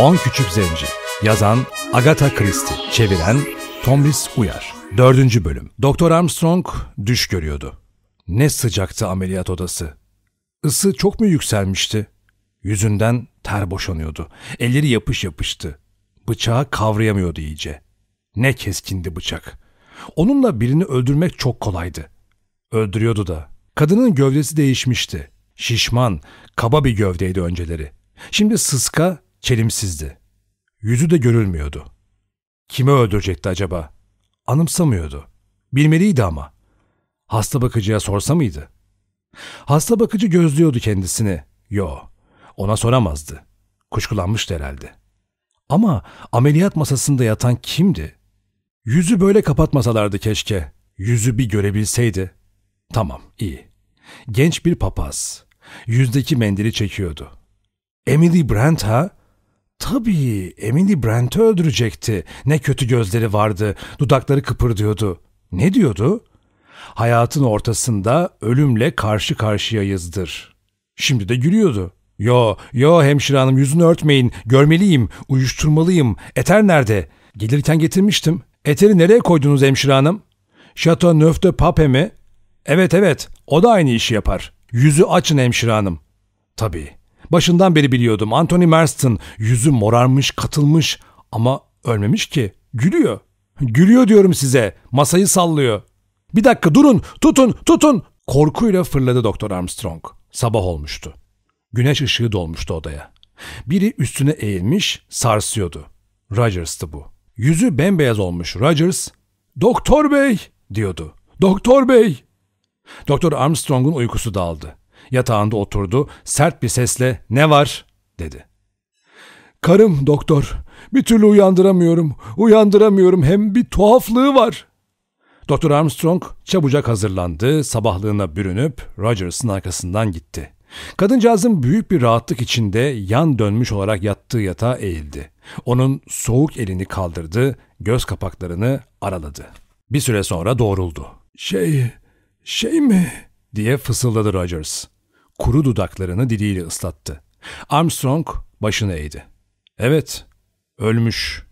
On Küçük Zenci Yazan Agatha Christie Çeviren Tomris Uyar Dördüncü Bölüm Doktor Armstrong düş görüyordu. Ne sıcaktı ameliyat odası. Isı çok mu yükselmişti? Yüzünden ter boşanıyordu. Elleri yapış yapıştı. Bıçağı kavrayamıyordu iyice. Ne keskindi bıçak. Onunla birini öldürmek çok kolaydı. Öldürüyordu da. Kadının gövdesi değişmişti. Şişman, kaba bir gövdeydi önceleri. Şimdi sıska, çelimsizdi. Yüzü de görülmüyordu. Kimi öldürecekti acaba? Anımsamıyordu. Bilmeliydi ama. Hasta bakıcıya sorsa mıydı? Hasta bakıcı gözlüyordu kendisini. Yo, ona soramazdı. Kuşkulanmıştı herhalde. Ama ameliyat masasında yatan kimdi? Yüzü böyle kapatmasalardı keşke. Yüzü bir görebilseydi. Tamam, iyi. Genç bir papaz. Yüzdeki mendili çekiyordu. Emily Brent ha? Tabii, Emily Brent'i öldürecekti. Ne kötü gözleri vardı, dudakları kıpırdıyordu. Ne diyordu? Hayatın ortasında ölümle karşı karşıyayızdır. Şimdi de gülüyordu. Yo, yo hemşire hanım yüzünü örtmeyin. Görmeliyim, uyuşturmalıyım. Eter nerede? Gelirken getirmiştim. Eteri nereye koydunuz hemşire hanım? Chateau Neuf de Pape mi? Evet evet, o da aynı işi yapar. Yüzü açın hemşire hanım. Tabii. Başından beri biliyordum. Anthony Marston yüzü morarmış, katılmış ama ölmemiş ki. Gülüyor. Gülüyor diyorum size. Masayı sallıyor. Bir dakika durun, tutun, tutun. Korkuyla fırladı Doktor Armstrong. Sabah olmuştu. Güneş ışığı dolmuştu odaya. Biri üstüne eğilmiş, sarsıyordu. Rogers'tı bu. Yüzü bembeyaz olmuş Rogers, ''Doktor bey!'' diyordu. ''Doktor bey!'' Doktor Armstrong'un uykusu daldı. Yatağında oturdu, sert bir sesle ''Ne var?'' dedi. ''Karım doktor, bir türlü uyandıramıyorum, uyandıramıyorum hem bir tuhaflığı var.'' Doktor Armstrong çabucak hazırlandı, sabahlığına bürünüp Rogers'ın arkasından gitti. Kadıncağızın büyük bir rahatlık içinde yan dönmüş olarak yattığı yatağa eğildi. Onun soğuk elini kaldırdı, göz kapaklarını araladı. Bir süre sonra doğruldu. ''Şey, şey mi?'' diye fısıldadı Rogers. Kuru dudaklarını diliyle ıslattı. Armstrong başını eğdi. ''Evet, ölmüş.''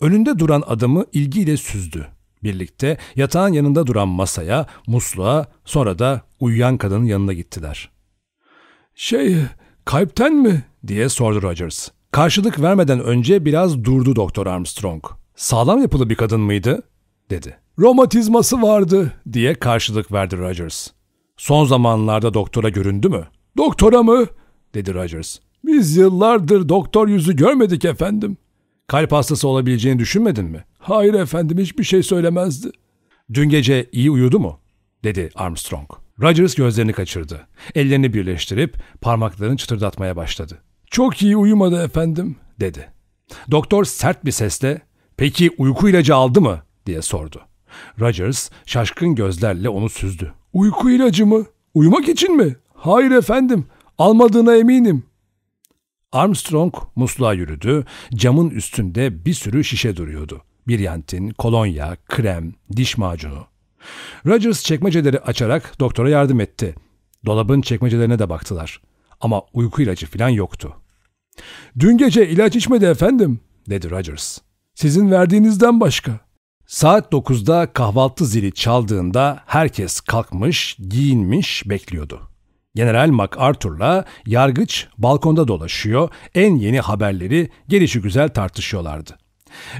Önünde duran adamı ilgiyle süzdü. Birlikte yatağın yanında duran masaya, musluğa, sonra da uyuyan kadının yanına gittiler. ''Şey, kalpten mi?'' diye sordu Rogers. Karşılık vermeden önce biraz durdu Doktor Armstrong. ''Sağlam yapılı bir kadın mıydı?'' dedi. ''Romatizması vardı.'' diye karşılık verdi Rogers. ''Son zamanlarda doktora göründü mü?'' ''Doktora mı?'' dedi Rogers. ''Biz yıllardır doktor yüzü görmedik efendim.'' ''Kalp hastası olabileceğini düşünmedin mi?'' ''Hayır efendim hiçbir şey söylemezdi.'' ''Dün gece iyi uyudu mu?'' dedi Armstrong. Rogers gözlerini kaçırdı. Ellerini birleştirip parmaklarını çıtırdatmaya başladı. ''Çok iyi uyumadı efendim.'' dedi. Doktor sert bir sesle ''Peki uyku ilacı aldı mı?'' diye sordu. Rogers şaşkın gözlerle onu süzdü. ''Uyku ilacı mı? Uyumak için mi?'' ''Hayır efendim, almadığına eminim.'' Armstrong musluğa yürüdü. Camın üstünde bir sürü şişe duruyordu. Biryantin, kolonya, krem, diş macunu. Rogers çekmeceleri açarak doktora yardım etti. Dolabın çekmecelerine de baktılar. Ama uyku ilacı falan yoktu. ''Dün gece ilaç içmedi efendim.'' dedi Rogers. ''Sizin verdiğinizden başka.'' Saat 9'da kahvaltı zili çaldığında herkes kalkmış, giyinmiş bekliyordu. General MacArthur'la yargıç balkonda dolaşıyor, en yeni haberleri gelişi güzel tartışıyorlardı.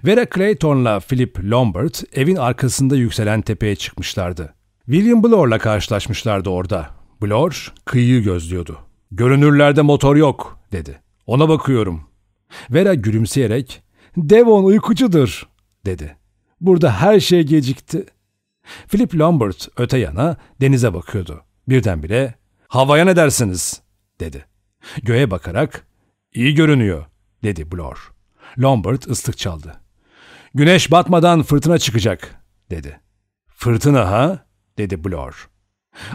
Vera Clayton'la Philip Lombard evin arkasında yükselen tepeye çıkmışlardı. William Bloor'la karşılaşmışlardı orada. Bloor kıyıyı gözlüyordu. Görünürlerde motor yok dedi. Ona bakıyorum. Vera gülümseyerek Devon uykucudur dedi. Burada her şey gecikti. Philip Lombard öte yana denize bakıyordu. Birdenbire havaya ne dersiniz dedi. Göğe bakarak iyi görünüyor dedi Bloor. Lombard ıslık çaldı. Güneş batmadan fırtına çıkacak dedi. Fırtına ha dedi Bloor.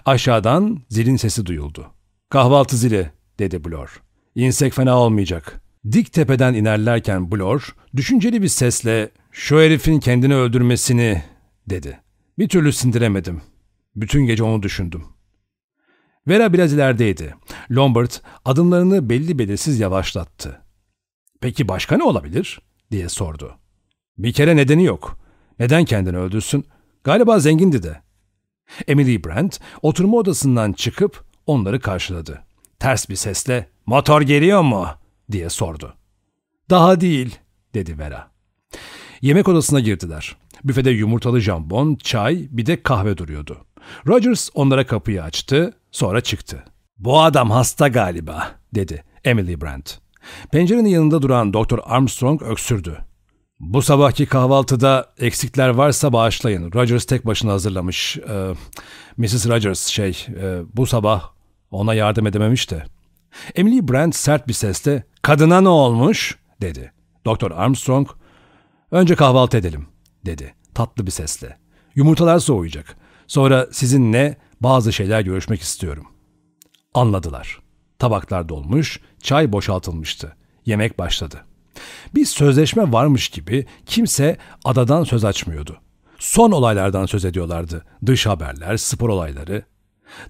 Aşağıdan zilin sesi duyuldu. Kahvaltı zili dedi Bloor. İnsek fena olmayacak. Dik tepeden inerlerken Bloor düşünceli bir sesle şu herifin kendini öldürmesini dedi. Bir türlü sindiremedim. Bütün gece onu düşündüm. Vera biraz ilerideydi. Lombard adımlarını belli belirsiz yavaşlattı. Peki başka ne olabilir? diye sordu. Bir kere nedeni yok. Neden kendini öldürsün? Galiba zengindi de. Emily Brent oturma odasından çıkıp onları karşıladı. Ters bir sesle ''Motor geliyor mu?'' diye sordu. ''Daha değil'' dedi Vera. Yemek odasına girdiler. Büfede yumurtalı jambon, çay, bir de kahve duruyordu. Rogers onlara kapıyı açtı, sonra çıktı. ''Bu adam hasta galiba'' dedi Emily Brent. Pencerenin yanında duran Doktor Armstrong öksürdü. Bu sabahki kahvaltıda eksikler varsa bağışlayın. Rogers tek başına hazırlamış. Ee, Mrs. Rogers şey, e, bu sabah ona yardım edememiş de. Emily Brent sert bir sesle, kadına ne olmuş? dedi. Doktor Armstrong, önce kahvaltı edelim, dedi tatlı bir sesle. Yumurtalar soğuyacak. Sonra sizinle bazı şeyler görüşmek istiyorum. Anladılar. Tabaklar dolmuş, çay boşaltılmıştı. Yemek başladı. Bir sözleşme varmış gibi kimse adadan söz açmıyordu. Son olaylardan söz ediyorlardı. Dış haberler, spor olayları.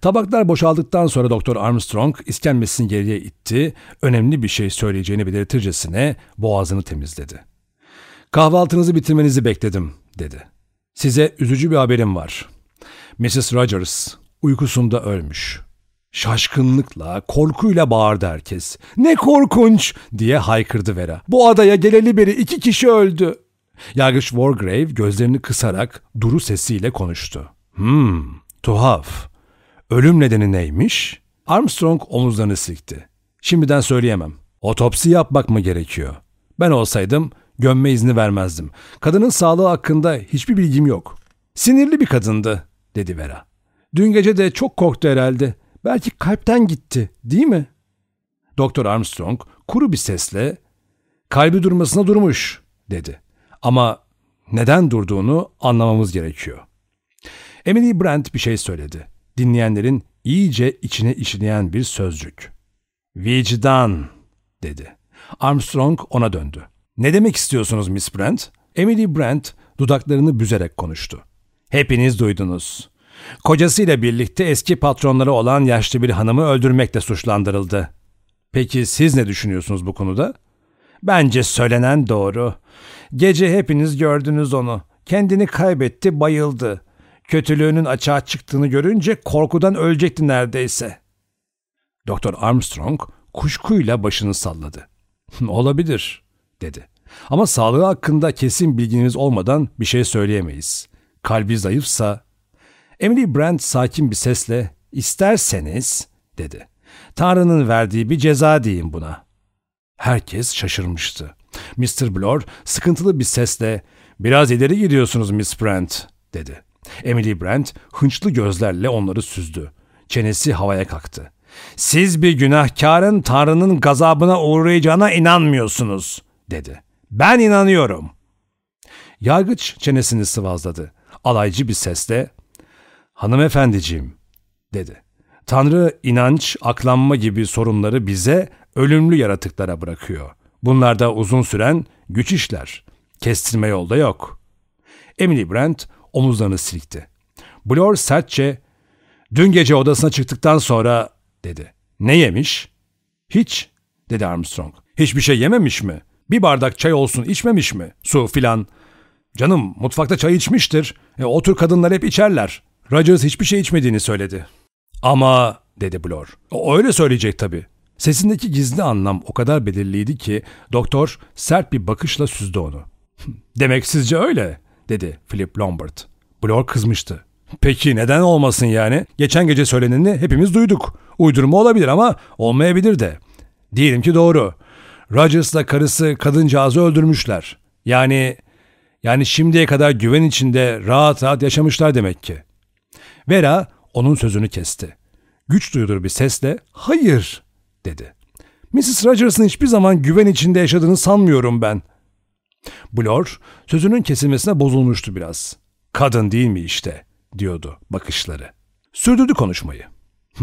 Tabaklar boşaldıktan sonra Doktor Armstrong iskemlesini geriye itti, önemli bir şey söyleyeceğini belirtircesine boğazını temizledi. Kahvaltınızı bitirmenizi bekledim, dedi. Size üzücü bir haberim var. Mrs. Rogers uykusunda ölmüş. Şaşkınlıkla, korkuyla bağırdı herkes. Ne korkunç diye haykırdı Vera. Bu adaya geleli beri iki kişi öldü. Yargıç Wargrave gözlerini kısarak duru sesiyle konuştu. Hmm, tuhaf. Ölüm nedeni neymiş? Armstrong omuzlarını silkti. Şimdiden söyleyemem. Otopsi yapmak mı gerekiyor? Ben olsaydım gömme izni vermezdim. Kadının sağlığı hakkında hiçbir bilgim yok. Sinirli bir kadındı, dedi Vera. Dün gece de çok korktu herhalde. Belki kalpten gitti, değil mi? Doktor Armstrong kuru bir sesle kalbi durmasına durmuş, dedi. Ama neden durduğunu anlamamız gerekiyor. Emily Brent bir şey söyledi. Dinleyenlerin iyice içine işleyen bir sözcük. Vicdan, dedi. Armstrong ona döndü. Ne demek istiyorsunuz Miss Brent? Emily Brent dudaklarını büzerek konuştu. Hepiniz duydunuz. Kocasıyla birlikte eski patronları olan yaşlı bir hanımı öldürmekle suçlandırıldı. Peki siz ne düşünüyorsunuz bu konuda? Bence söylenen doğru. Gece hepiniz gördünüz onu. Kendini kaybetti, bayıldı. Kötülüğünün açığa çıktığını görünce korkudan ölecekti neredeyse. Doktor Armstrong kuşkuyla başını salladı. Olabilir, dedi. Ama sağlığı hakkında kesin bilginiz olmadan bir şey söyleyemeyiz. Kalbi zayıfsa... Emily Brand sakin bir sesle, isterseniz, dedi. Tanrı'nın verdiği bir ceza deyin buna. Herkes şaşırmıştı. Mr. Blor sıkıntılı bir sesle, biraz ileri gidiyorsunuz Miss Brent, dedi. Emily Brent hınçlı gözlerle onları süzdü. Çenesi havaya kalktı. Siz bir günahkarın Tanrı'nın gazabına uğrayacağına inanmıyorsunuz, dedi. Ben inanıyorum. Yargıç çenesini sıvazladı. Alaycı bir sesle, hanımefendiciğim, dedi. Tanrı inanç, aklanma gibi sorunları bize ölümlü yaratıklara bırakıyor. Bunlarda uzun süren güç işler. Kestirme yolda yok. Emily Brent omuzlarını silkti. Blor sertçe, dün gece odasına çıktıktan sonra dedi. Ne yemiş? Hiç, dedi Armstrong. Hiçbir şey yememiş mi? Bir bardak çay olsun içmemiş mi? Su filan. Canım mutfakta çay içmiştir. E, o tür kadınlar hep içerler. Rogers hiçbir şey içmediğini söyledi. Ama dedi Blor. O öyle söyleyecek tabii. Sesindeki gizli anlam o kadar belirliydi ki doktor sert bir bakışla süzdü onu. Demek sizce öyle dedi Philip Lombard. Blor kızmıştı. Peki neden olmasın yani? Geçen gece söyleneni hepimiz duyduk. Uydurma olabilir ama olmayabilir de. Diyelim ki doğru. Rogers'la karısı kadıncağızı öldürmüşler. Yani yani şimdiye kadar güven içinde rahat rahat yaşamışlar demek ki. Vera onun sözünü kesti. Güç duyulur bir sesle hayır dedi. Mrs. Rogers'ın hiçbir zaman güven içinde yaşadığını sanmıyorum ben. Blor sözünün kesilmesine bozulmuştu biraz. Kadın değil mi işte diyordu bakışları. Sürdürdü konuşmayı.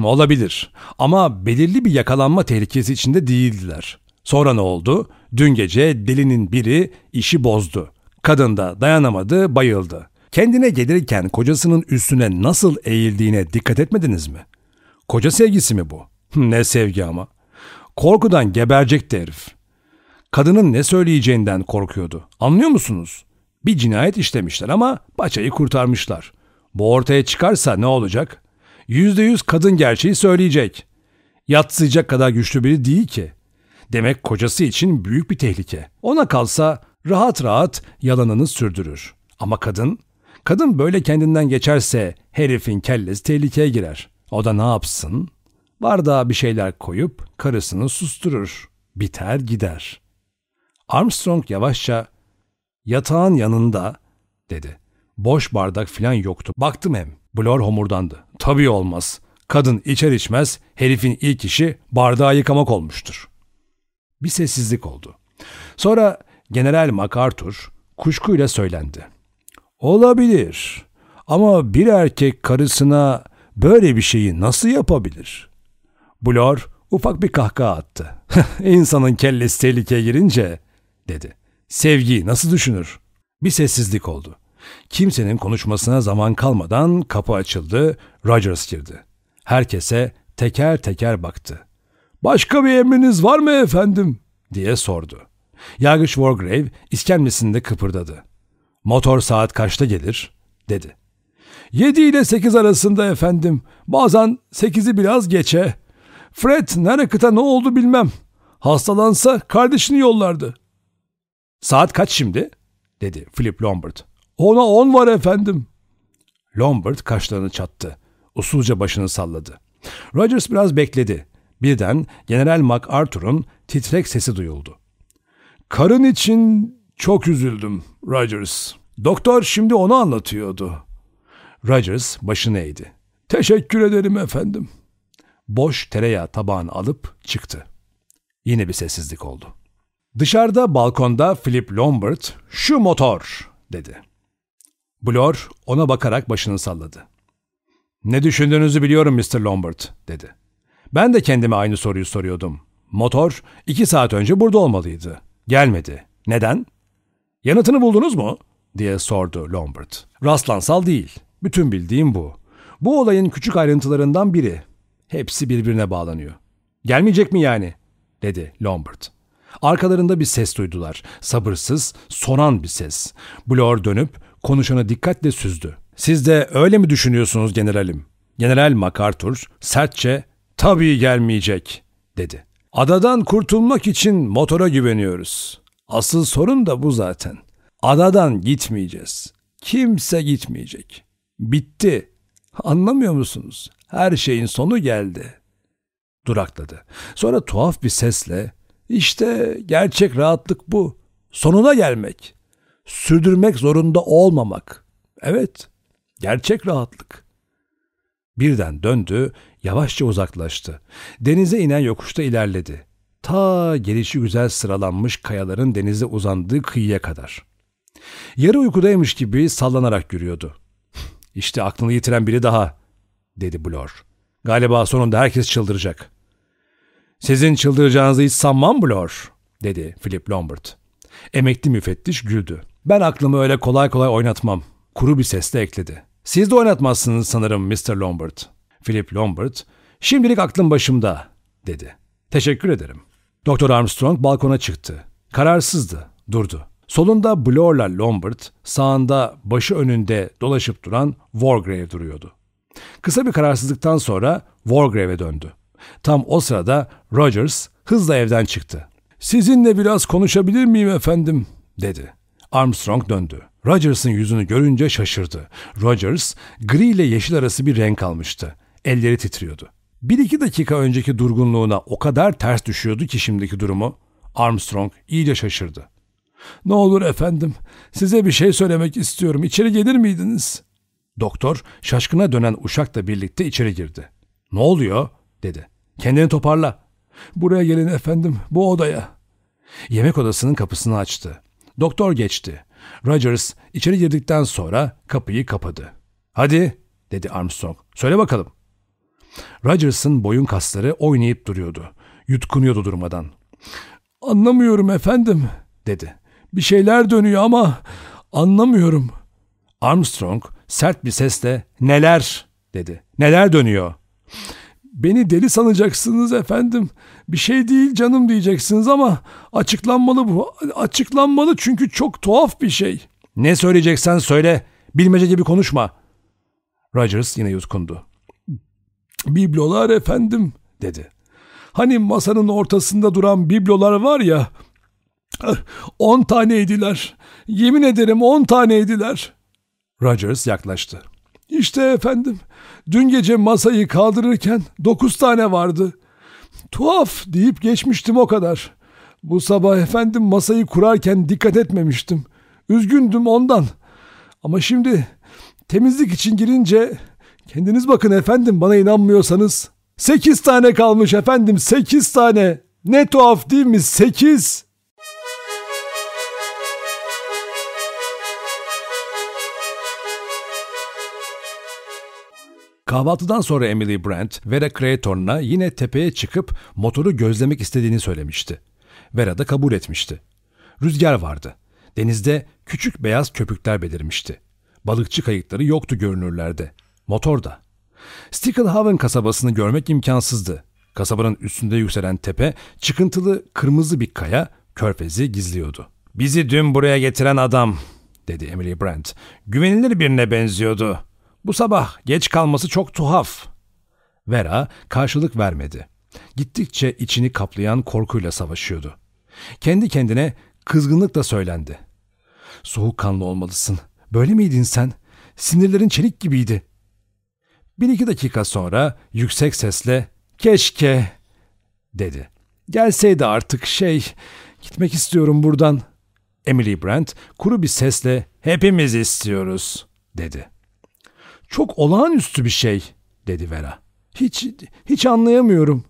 Olabilir ama belirli bir yakalanma tehlikesi içinde değildiler. Sonra ne oldu? Dün gece delinin biri işi bozdu. Kadın da dayanamadı, bayıldı. Kendine gelirken kocasının üstüne nasıl eğildiğine dikkat etmediniz mi? Koca sevgisi mi bu? Ne sevgi ama. Korkudan geberecekti herif. Kadının ne söyleyeceğinden korkuyordu. Anlıyor musunuz? Bir cinayet işlemişler ama paçayı kurtarmışlar. Bu ortaya çıkarsa ne olacak? Yüzde yüz kadın gerçeği söyleyecek. Yatsıyacak kadar güçlü biri değil ki. Demek kocası için büyük bir tehlike. Ona kalsa rahat rahat yalanını sürdürür. Ama kadın, kadın böyle kendinden geçerse herifin kellesi tehlikeye girer. O da ne yapsın? Bardağa bir şeyler koyup karısını susturur. Biter gider. Armstrong yavaşça yatağın yanında dedi. Boş bardak filan yoktu. Baktım hem. Blor homurdandı. Tabii olmaz. Kadın içer içmez herifin ilk işi bardağı yıkamak olmuştur. Bir sessizlik oldu. Sonra General MacArthur kuşkuyla söylendi. Olabilir ama bir erkek karısına böyle bir şeyi nasıl yapabilir? Blor ufak bir kahkaha attı. İnsanın kellesi tehlikeye girince dedi. Sevgiyi nasıl düşünür? Bir sessizlik oldu. Kimsenin konuşmasına zaman kalmadan kapı açıldı, Rogers girdi. Herkese teker teker baktı. Başka bir emriniz var mı efendim? diye sordu. Yargıç Wargrave iskemlesinde kıpırdadı. Motor saat kaçta gelir? dedi. Yedi ile sekiz arasında efendim. Bazen sekizi biraz geçe. Fred Narıkıt'a ne oldu bilmem. Hastalansa kardeşini yollardı. Saat kaç şimdi? dedi Philip Lombard. Ona on var efendim. Lombard kaşlarını çattı. Usulca başını salladı. Rogers biraz bekledi. Birden General MacArthur'un titrek sesi duyuldu. Karın için çok üzüldüm Rogers. Doktor şimdi onu anlatıyordu. Rogers başını eğdi. Teşekkür ederim efendim. Boş tereyağı tabağını alıp çıktı. Yine bir sessizlik oldu. Dışarıda balkonda Philip Lombard şu motor dedi. Blor ona bakarak başını salladı. Ne düşündüğünüzü biliyorum Mr. Lombard dedi. Ben de kendime aynı soruyu soruyordum. Motor iki saat önce burada olmalıydı. Gelmedi. Neden? Yanıtını buldunuz mu? diye sordu Lombard. Rastlansal değil. Bütün bildiğim bu. Bu olayın küçük ayrıntılarından biri. Hepsi birbirine bağlanıyor. Gelmeyecek mi yani? dedi Lombard. Arkalarında bir ses duydular. Sabırsız, sonan bir ses. Blor dönüp konuşanı dikkatle süzdü. Siz de öyle mi düşünüyorsunuz generalim? General MacArthur sertçe tabii gelmeyecek dedi. Adadan kurtulmak için motora güveniyoruz. Asıl sorun da bu zaten. Adadan gitmeyeceğiz. Kimse gitmeyecek. Bitti. Anlamıyor musunuz? Her şeyin sonu geldi. Durakladı. Sonra tuhaf bir sesle işte gerçek rahatlık bu. Sonuna gelmek. Sürdürmek zorunda olmamak. Evet, gerçek rahatlık. Birden döndü, yavaşça uzaklaştı. Denize inen yokuşta ilerledi. Ta gelişi güzel sıralanmış kayaların denize uzandığı kıyıya kadar. Yarı uykudaymış gibi sallanarak yürüyordu. İşte aklını yitiren biri daha, dedi Blor. Galiba sonunda herkes çıldıracak. Sizin çıldıracağınızı hiç sanmam Blor, dedi Philip Lombard. Emekli müfettiş güldü. Ben aklımı öyle kolay kolay oynatmam. Kuru bir sesle ekledi. Siz de oynatmazsınız sanırım Mr. Lombard. Philip Lombard, şimdilik aklım başımda, dedi. Teşekkür ederim. Doktor Armstrong balkona çıktı. Kararsızdı, durdu. Solunda Blor'la Lombard, sağında başı önünde dolaşıp duran Wargrave duruyordu. Kısa bir kararsızlıktan sonra Wargrave'e döndü. Tam o sırada Rogers hızla evden çıktı. Sizinle biraz konuşabilir miyim efendim? dedi. Armstrong döndü. Rogers'ın yüzünü görünce şaşırdı. Rogers, gri ile yeşil arası bir renk almıştı. Elleri titriyordu. Bir iki dakika önceki durgunluğuna o kadar ters düşüyordu ki şimdiki durumu. Armstrong iyice şaşırdı. Ne olur efendim, size bir şey söylemek istiyorum. İçeri gelir miydiniz? Doktor şaşkına dönen uşakla birlikte içeri girdi. Ne oluyor? dedi. Kendini toparla. Buraya gelin efendim, bu odaya. Yemek odasının kapısını açtı. Doktor geçti. Rogers içeri girdikten sonra kapıyı kapadı. Hadi, dedi Armstrong. Söyle bakalım. Rogers'ın boyun kasları oynayıp duruyordu. Yutkunuyordu durmadan. Anlamıyorum efendim, dedi. Bir şeyler dönüyor ama anlamıyorum. Armstrong sert bir sesle neler dedi. Neler dönüyor? Beni deli sanacaksınız efendim. Bir şey değil canım diyeceksiniz ama açıklanmalı bu. Açıklanmalı çünkü çok tuhaf bir şey. Ne söyleyeceksen söyle. Bilmece gibi konuşma. Rogers yine yutkundu. Biblolar efendim dedi. Hani masanın ortasında duran biblolar var ya. On taneydiler. Yemin ederim on taneydiler. Rogers yaklaştı. İşte efendim, dün gece masayı kaldırırken dokuz tane vardı. Tuhaf deyip geçmiştim o kadar. Bu sabah efendim masayı kurarken dikkat etmemiştim. Üzgündüm ondan. Ama şimdi temizlik için girince kendiniz bakın efendim bana inanmıyorsanız. Sekiz tane kalmış efendim sekiz tane. Ne tuhaf değil mi sekiz? Kahvaltıdan sonra Emily Brent, Vera Creighton'la yine tepeye çıkıp motoru gözlemek istediğini söylemişti. Vera da kabul etmişti. Rüzgar vardı. Denizde küçük beyaz köpükler belirmişti. Balıkçı kayıkları yoktu görünürlerde. Motor da. Stickelhaven kasabasını görmek imkansızdı. Kasabanın üstünde yükselen tepe, çıkıntılı kırmızı bir kaya, körfezi gizliyordu. ''Bizi dün buraya getiren adam'' dedi Emily Brent. ''Güvenilir birine benziyordu. Bu sabah geç kalması çok tuhaf. Vera karşılık vermedi. Gittikçe içini kaplayan korkuyla savaşıyordu. Kendi kendine kızgınlıkla söylendi. Soğukkanlı olmalısın. Böyle miydin sen? Sinirlerin çelik gibiydi. Bir iki dakika sonra yüksek sesle keşke dedi. Gelseydi artık şey gitmek istiyorum buradan. Emily Brent kuru bir sesle hepimiz istiyoruz dedi. Çok olağanüstü bir şey, dedi Vera. Hiç, hiç anlayamıyorum.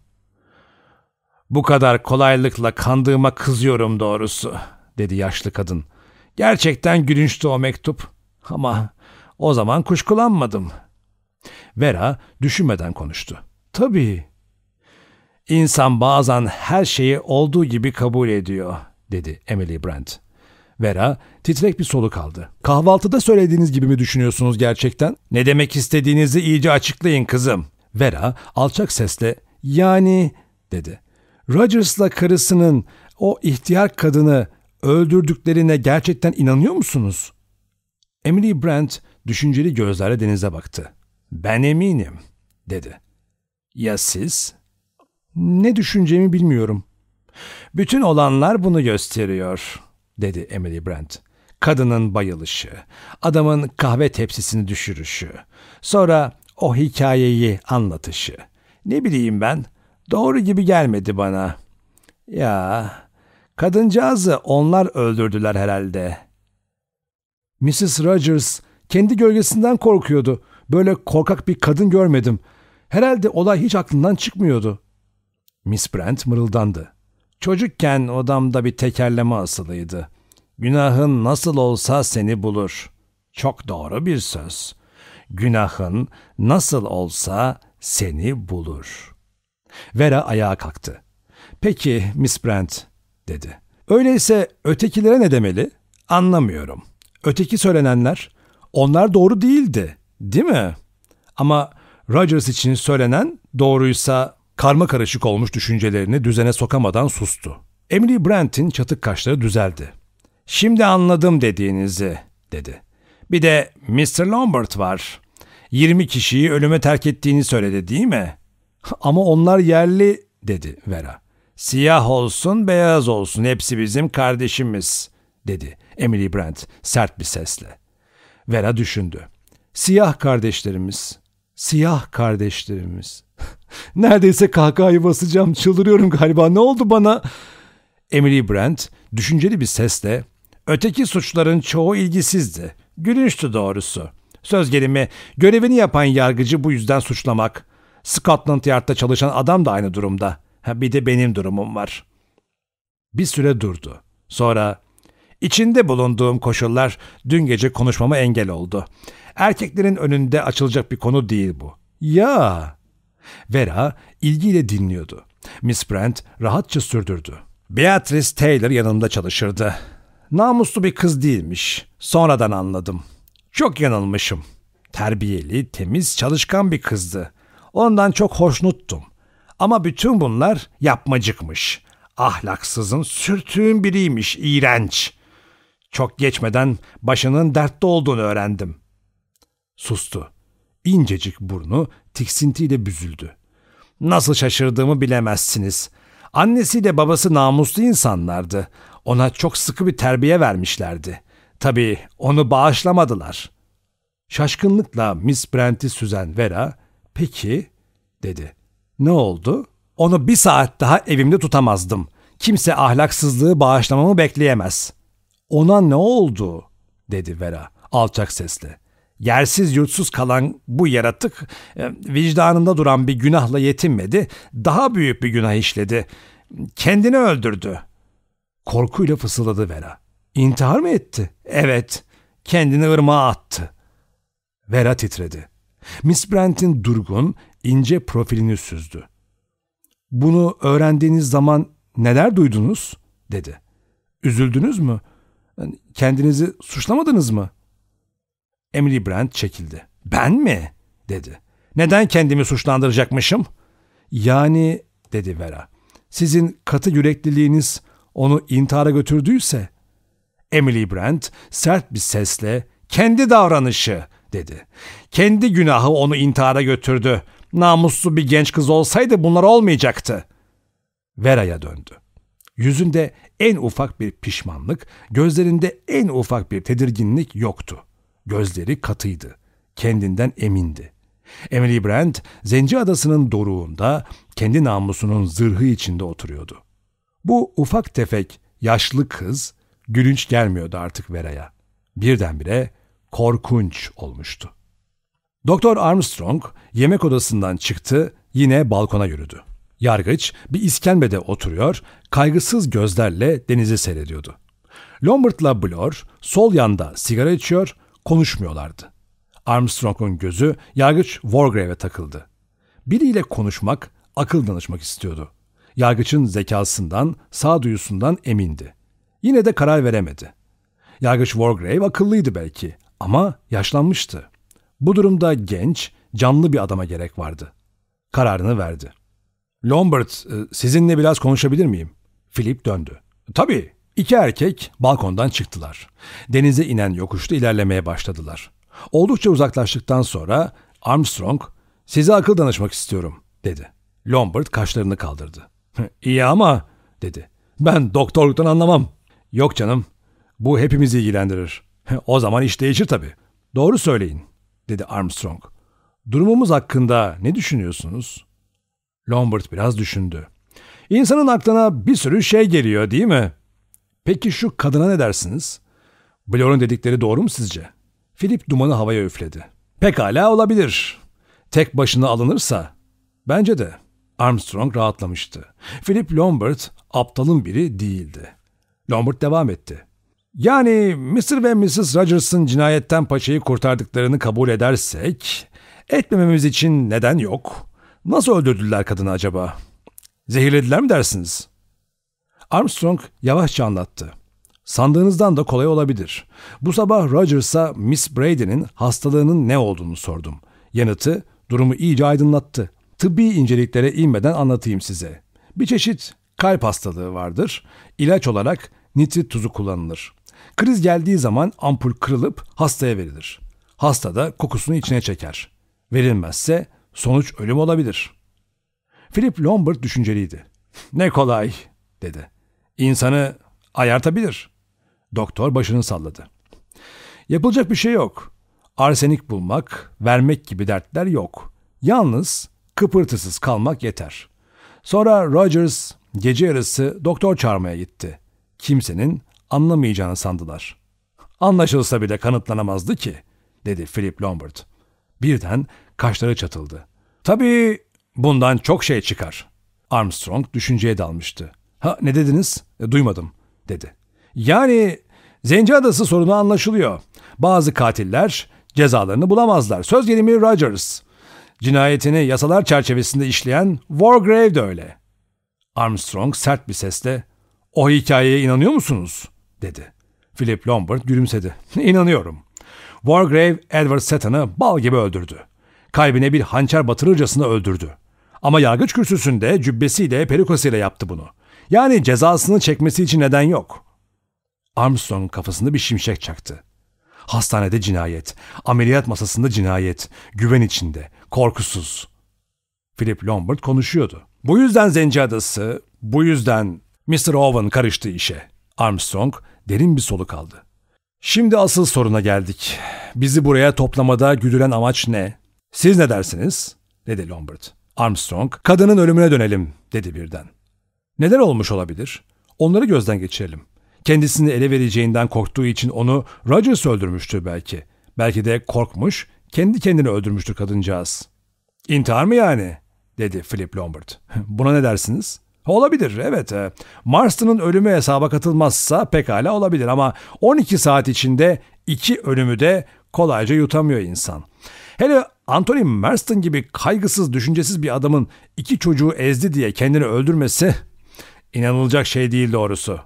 Bu kadar kolaylıkla kandığıma kızıyorum doğrusu, dedi yaşlı kadın. Gerçekten gülünçtü o mektup. Ama o zaman kuşkulanmadım. Vera düşünmeden konuştu. Tabii. İnsan bazen her şeyi olduğu gibi kabul ediyor, dedi Emily Brent. Vera titrek bir soluk aldı. Kahvaltıda söylediğiniz gibi mi düşünüyorsunuz gerçekten? Ne demek istediğinizi iyice açıklayın kızım. Vera alçak sesle yani dedi. Rogers'la karısının o ihtiyar kadını öldürdüklerine gerçekten inanıyor musunuz? Emily Brent düşünceli gözlerle denize baktı. Ben eminim dedi. Ya siz? Ne düşüneceğimi bilmiyorum. Bütün olanlar bunu gösteriyor dedi Emily Brent. Kadının bayılışı, adamın kahve tepsisini düşürüşü, sonra o hikayeyi anlatışı. Ne bileyim ben, doğru gibi gelmedi bana. Ya, kadıncağızı onlar öldürdüler herhalde. Mrs. Rogers kendi gölgesinden korkuyordu. Böyle korkak bir kadın görmedim. Herhalde olay hiç aklından çıkmıyordu. Miss Brent mırıldandı. Çocukken odamda bir tekerleme asılıydı. Günahın nasıl olsa seni bulur. Çok doğru bir söz. Günahın nasıl olsa seni bulur. Vera ayağa kalktı. Peki Miss Brent dedi. Öyleyse ötekilere ne demeli? Anlamıyorum. Öteki söylenenler onlar doğru değildi, değil mi? Ama Rogers için söylenen doğruysa karma karışık olmuş düşüncelerini düzene sokamadan sustu. Emily Brent'in çatık kaşları düzeldi. Şimdi anladım dediğinizi, dedi. Bir de Mr. Lombard var. 20 kişiyi ölüme terk ettiğini söyledi değil mi? Ama onlar yerli, dedi Vera. Siyah olsun, beyaz olsun hepsi bizim kardeşimiz, dedi Emily Brent sert bir sesle. Vera düşündü. Siyah kardeşlerimiz, siyah kardeşlerimiz. Neredeyse kahkahayı basacağım, çıldırıyorum galiba. Ne oldu bana? Emily Brent düşünceli bir sesle öteki suçların çoğu ilgisizdi. Gülünçtü doğrusu. Söz gelimi görevini yapan yargıcı bu yüzden suçlamak. Scotland Yard'da çalışan adam da aynı durumda. Ha, bir de benim durumum var. Bir süre durdu. Sonra içinde bulunduğum koşullar dün gece konuşmama engel oldu. Erkeklerin önünde açılacak bir konu değil bu. Ya. Vera ilgiyle dinliyordu. Miss Brent rahatça sürdürdü. Beatrice Taylor yanımda çalışırdı. Namuslu bir kız değilmiş. Sonradan anladım. Çok yanılmışım. Terbiyeli, temiz, çalışkan bir kızdı. Ondan çok hoşnuttum. Ama bütün bunlar yapmacıkmış. Ahlaksızın sürtüğün biriymiş, iğrenç. Çok geçmeden başının dertte olduğunu öğrendim. Sustu. İncecik burnu tiksintiyle büzüldü. Nasıl şaşırdığımı bilemezsiniz. Annesiyle babası namuslu insanlardı. Ona çok sıkı bir terbiye vermişlerdi. Tabii onu bağışlamadılar. Şaşkınlıkla Miss Brent'i süzen Vera, peki dedi. Ne oldu? Onu bir saat daha evimde tutamazdım. Kimse ahlaksızlığı bağışlamamı bekleyemez. Ona ne oldu? dedi Vera alçak sesle. Yersiz yurtsuz kalan bu yaratık e, vicdanında duran bir günahla yetinmedi, daha büyük bir günah işledi. Kendini öldürdü. Korkuyla fısıldadı Vera. İntihar mı etti? Evet, kendini ırmağa attı. Vera titredi. Miss Brent'in durgun, ince profilini süzdü. Bunu öğrendiğiniz zaman neler duydunuz? dedi. Üzüldünüz mü? Kendinizi suçlamadınız mı? Emily Brent çekildi. Ben mi? dedi. Neden kendimi suçlandıracakmışım? Yani dedi Vera. Sizin katı yürekliliğiniz onu intihara götürdüyse. Emily Brent sert bir sesle kendi davranışı dedi. Kendi günahı onu intihara götürdü. Namuslu bir genç kız olsaydı bunlar olmayacaktı. Vera'ya döndü. Yüzünde en ufak bir pişmanlık, gözlerinde en ufak bir tedirginlik yoktu. Gözleri katıydı. Kendinden emindi. Emily Brand, Zenci Adası'nın doruğunda kendi namusunun zırhı içinde oturuyordu. Bu ufak tefek, yaşlı kız gülünç gelmiyordu artık Vera'ya. Birdenbire korkunç olmuştu. Doktor Armstrong yemek odasından çıktı, yine balkona yürüdü. Yargıç bir iskembede oturuyor, kaygısız gözlerle denizi seyrediyordu. Lombard'la Blor sol yanda sigara içiyor, konuşmuyorlardı. Armstrong'un gözü yargıç Wargrave'e takıldı. Biriyle konuşmak, akıl danışmak istiyordu. Yargıçın zekasından, sağduyusundan emindi. Yine de karar veremedi. Yargıç Wargrave akıllıydı belki ama yaşlanmıştı. Bu durumda genç, canlı bir adama gerek vardı. Kararını verdi. Lombard, e, sizinle biraz konuşabilir miyim? Philip döndü. Tabii. İki erkek balkondan çıktılar. Denize inen yokuşta ilerlemeye başladılar. Oldukça uzaklaştıktan sonra Armstrong, size akıl danışmak istiyorum, dedi. Lombard kaşlarını kaldırdı. İyi ama, dedi. Ben doktorluktan anlamam. Yok canım, bu hepimizi ilgilendirir. O zaman iş değişir tabii. Doğru söyleyin, dedi Armstrong. Durumumuz hakkında ne düşünüyorsunuz? Lombard biraz düşündü. İnsanın aklına bir sürü şey geliyor değil mi? Peki şu kadına ne dersiniz? Blor'un dedikleri doğru mu sizce? Philip dumanı havaya üfledi. Pekala olabilir. Tek başına alınırsa. Bence de. Armstrong rahatlamıştı. Philip Lombard aptalın biri değildi. Lombard devam etti. Yani Mr. ve Mrs. Rogers'ın cinayetten paçayı kurtardıklarını kabul edersek, etmememiz için neden yok. Nasıl öldürdüler kadını acaba? Zehirlediler mi dersiniz? Armstrong yavaşça anlattı. Sandığınızdan da kolay olabilir. Bu sabah Rogers'a Miss Brady'nin hastalığının ne olduğunu sordum. Yanıtı durumu iyice aydınlattı. Tıbbi inceliklere inmeden anlatayım size. Bir çeşit kalp hastalığı vardır. İlaç olarak nitrit tuzu kullanılır. Kriz geldiği zaman ampul kırılıp hastaya verilir. Hasta da kokusunu içine çeker. Verilmezse sonuç ölüm olabilir. Philip Lombard düşünceliydi. Ne kolay dedi. İnsanı ayartabilir. Doktor başını salladı. Yapılacak bir şey yok. Arsenik bulmak, vermek gibi dertler yok. Yalnız kıpırtısız kalmak yeter. Sonra Rogers gece yarısı doktor çağırmaya gitti. Kimsenin anlamayacağını sandılar. Anlaşılsa bile kanıtlanamazdı ki, dedi Philip Lombard. Birden kaşları çatıldı. Tabii bundan çok şey çıkar. Armstrong düşünceye dalmıştı. Ha ne dediniz? E, duymadım, dedi. Yani Zenci Adası sorunu anlaşılıyor. Bazı katiller cezalarını bulamazlar. Söz gelimi Rogers. Cinayetini yasalar çerçevesinde işleyen Wargrave de öyle. Armstrong sert bir sesle o hikayeye inanıyor musunuz? dedi. Philip Lombard gülümsedi. İnanıyorum. Wargrave Edward Seton'ı bal gibi öldürdü. Kalbine bir hançer batırırcasına öldürdü. Ama yargıç kürsüsünde cübbesiyle perukasıyla yaptı bunu. Yani cezasını çekmesi için neden yok. Armstrong kafasında bir şimşek çaktı. Hastanede cinayet, ameliyat masasında cinayet, güven içinde, korkusuz. Philip Lombard konuşuyordu. Bu yüzden Zenci Adası, bu yüzden Mr. Owen karıştı işe. Armstrong derin bir soluk aldı. Şimdi asıl soruna geldik. Bizi buraya toplamada güdülen amaç ne? Siz ne dersiniz? dedi Lombard. Armstrong, kadının ölümüne dönelim dedi birden. Neler olmuş olabilir? Onları gözden geçirelim. Kendisini ele vereceğinden korktuğu için onu Rogers öldürmüştür belki. Belki de korkmuş, kendi kendini öldürmüştür kadıncağız. İntihar mı yani? dedi Philip Lombard. Buna ne dersiniz? Olabilir evet. E, Marston'ın ölümü hesaba katılmazsa pekala olabilir ama 12 saat içinde iki ölümü de kolayca yutamıyor insan. Hele Anthony Marston gibi kaygısız, düşüncesiz bir adamın iki çocuğu ezdi diye kendini öldürmesi inanılacak şey değil doğrusu.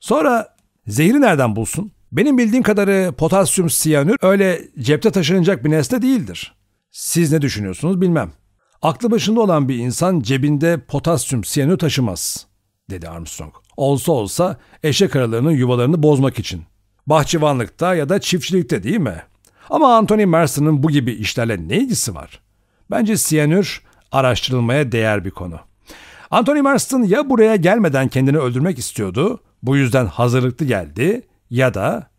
Sonra zehri nereden bulsun? Benim bildiğim kadarı potasyum siyanür öyle cepte taşınacak bir nesne değildir. Siz ne düşünüyorsunuz bilmem. Aklı başında olan bir insan cebinde potasyum siyanür taşımaz, dedi Armstrong. Olsa olsa eşek aralarının yuvalarını bozmak için. Bahçıvanlıkta ya da çiftçilikte değil mi? Ama Anthony Marston'ın bu gibi işlerle ne ilgisi var? Bence siyanür araştırılmaya değer bir konu. Anthony Marston ya buraya gelmeden kendini öldürmek istiyordu, bu yüzden hazırlıklı geldi ya da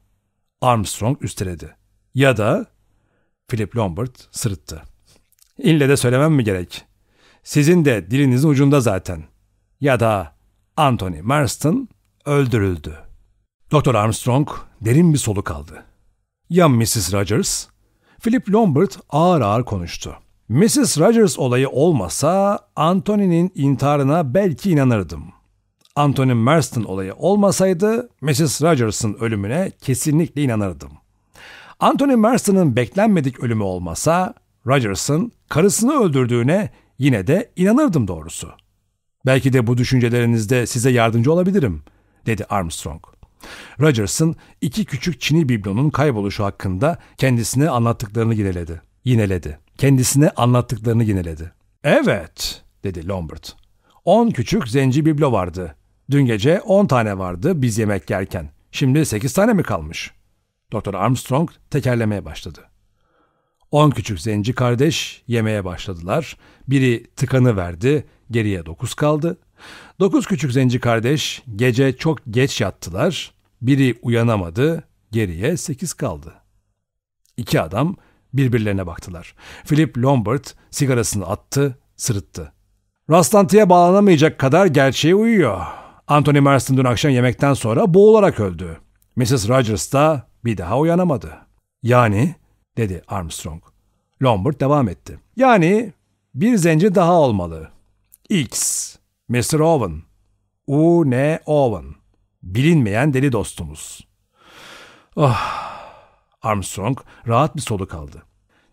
Armstrong üsteledi. Ya da Philip Lombard sırıttı. İlle de söylemem mi gerek? Sizin de dilinizin ucunda zaten. Ya da Anthony Marston öldürüldü. Doktor Armstrong derin bir soluk aldı. Ya Mrs. Rogers? Philip Lombard ağır ağır konuştu. Mrs. Rogers olayı olmasa Anthony'nin intiharına belki inanırdım. Anthony Marston olayı olmasaydı Mrs. Rogers'ın ölümüne kesinlikle inanırdım. Anthony Marston'ın beklenmedik ölümü olmasa Rogers'ın karısını öldürdüğüne yine de inanırdım doğrusu. Belki de bu düşüncelerinizde size yardımcı olabilirim, dedi Armstrong. Rogers'ın iki küçük Çin'i biblonun kayboluşu hakkında kendisine anlattıklarını yineledi. Yineledi. Kendisine anlattıklarını yineledi. Evet, dedi Lombard. On küçük zenci biblo vardı. Dün gece on tane vardı biz yemek yerken. Şimdi sekiz tane mi kalmış? Doktor Armstrong tekerlemeye başladı. On küçük zenci kardeş yemeye başladılar. Biri tıkanı verdi, geriye dokuz kaldı. Dokuz küçük zenci kardeş gece çok geç yattılar. Biri uyanamadı, geriye sekiz kaldı. İki adam birbirlerine baktılar. Philip Lombard sigarasını attı, sırıttı. Rastlantıya bağlanamayacak kadar gerçeğe uyuyor. Anthony Marston dün akşam yemekten sonra boğularak öldü. Mrs. Rogers da bir daha uyanamadı. Yani dedi Armstrong. Lombard devam etti. Yani bir zenci daha olmalı. X, Mr. Owen. U. N. Owen. Bilinmeyen deli dostumuz. Oh, Armstrong rahat bir soluk aldı.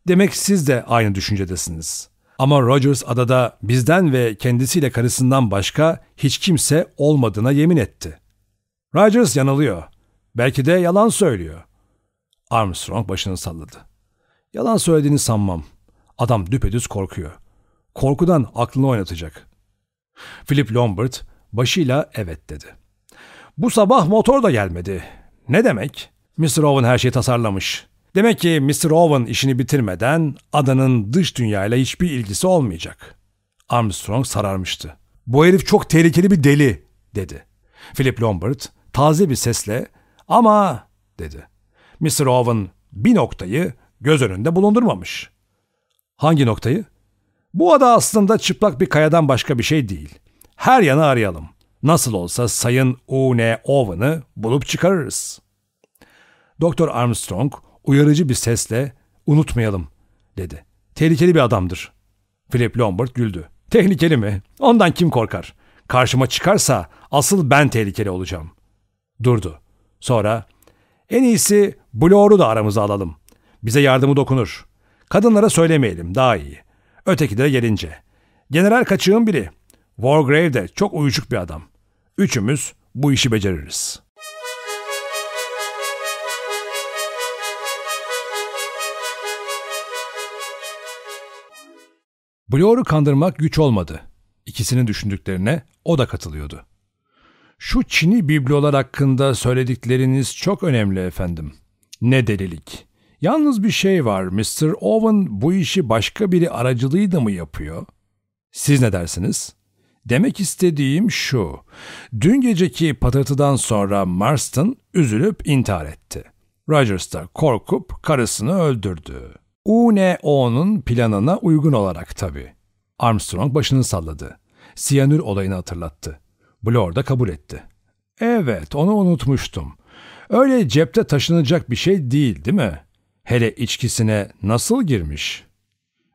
Demek siz de aynı düşüncedesiniz. Ama Rogers adada bizden ve kendisiyle karısından başka hiç kimse olmadığına yemin etti. Rogers yanılıyor. Belki de yalan söylüyor. Armstrong başını salladı. Yalan söylediğini sanmam. Adam düpedüz korkuyor. Korkudan aklını oynatacak. Philip Lombard başıyla evet dedi. Bu sabah motor da gelmedi. Ne demek? Mr. Owen her şeyi tasarlamış. Demek ki Mr. Owen işini bitirmeden adanın dış dünyayla hiçbir ilgisi olmayacak. Armstrong sararmıştı. Bu herif çok tehlikeli bir deli dedi. Philip Lombard taze bir sesle ama dedi. Mr. Owen bir noktayı göz önünde bulundurmamış. Hangi noktayı? Bu ada aslında çıplak bir kayadan başka bir şey değil. Her yanı arayalım. Nasıl olsa Sayın U.N. Owen'ı bulup çıkarırız. Doktor Armstrong uyarıcı bir sesle unutmayalım dedi. Tehlikeli bir adamdır. Philip Lombard güldü. Tehlikeli mi? Ondan kim korkar? Karşıma çıkarsa asıl ben tehlikeli olacağım. Durdu. Sonra en iyisi Blor'u da aramıza alalım. Bize yardımı dokunur. Kadınlara söylemeyelim daha iyi. Öteki de gelince. General kaçığın biri. Wargrave de çok uyuşuk bir adam. Üçümüz bu işi beceririz.'' Bloor'u kandırmak güç olmadı. İkisinin düşündüklerine o da katılıyordu. Şu Çin'i biblolar hakkında söyledikleriniz çok önemli efendim. Ne delilik. Yalnız bir şey var. Mr. Owen bu işi başka biri aracılığıyla mı yapıyor? Siz ne dersiniz? Demek istediğim şu. Dün geceki patırtıdan sonra Marston üzülüp intihar etti. Rogers da korkup karısını öldürdü. UNO'nun planına uygun olarak tabii. Armstrong başını salladı. Siyanür olayını hatırlattı. Blor da kabul etti. Evet, onu unutmuştum. Öyle cepte taşınacak bir şey değil, değil mi? Hele içkisine nasıl girmiş?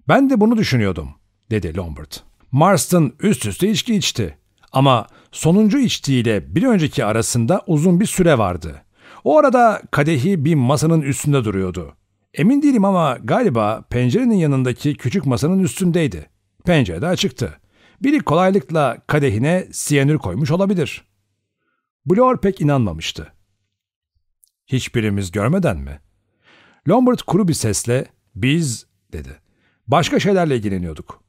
Ben de bunu düşünüyordum, dedi Lombard. Marston üst üste içki içti. Ama sonuncu içtiğiyle bir önceki arasında uzun bir süre vardı. O arada kadehi bir masanın üstünde duruyordu. Emin değilim ama galiba pencerenin yanındaki küçük masanın üstündeydi. Pencere de açıktı. Biri kolaylıkla kadehine siyanür koymuş olabilir. Blor pek inanmamıştı. Hiçbirimiz görmeden mi? Lombard kuru bir sesle biz dedi. Başka şeylerle ilgileniyorduk.